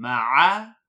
مع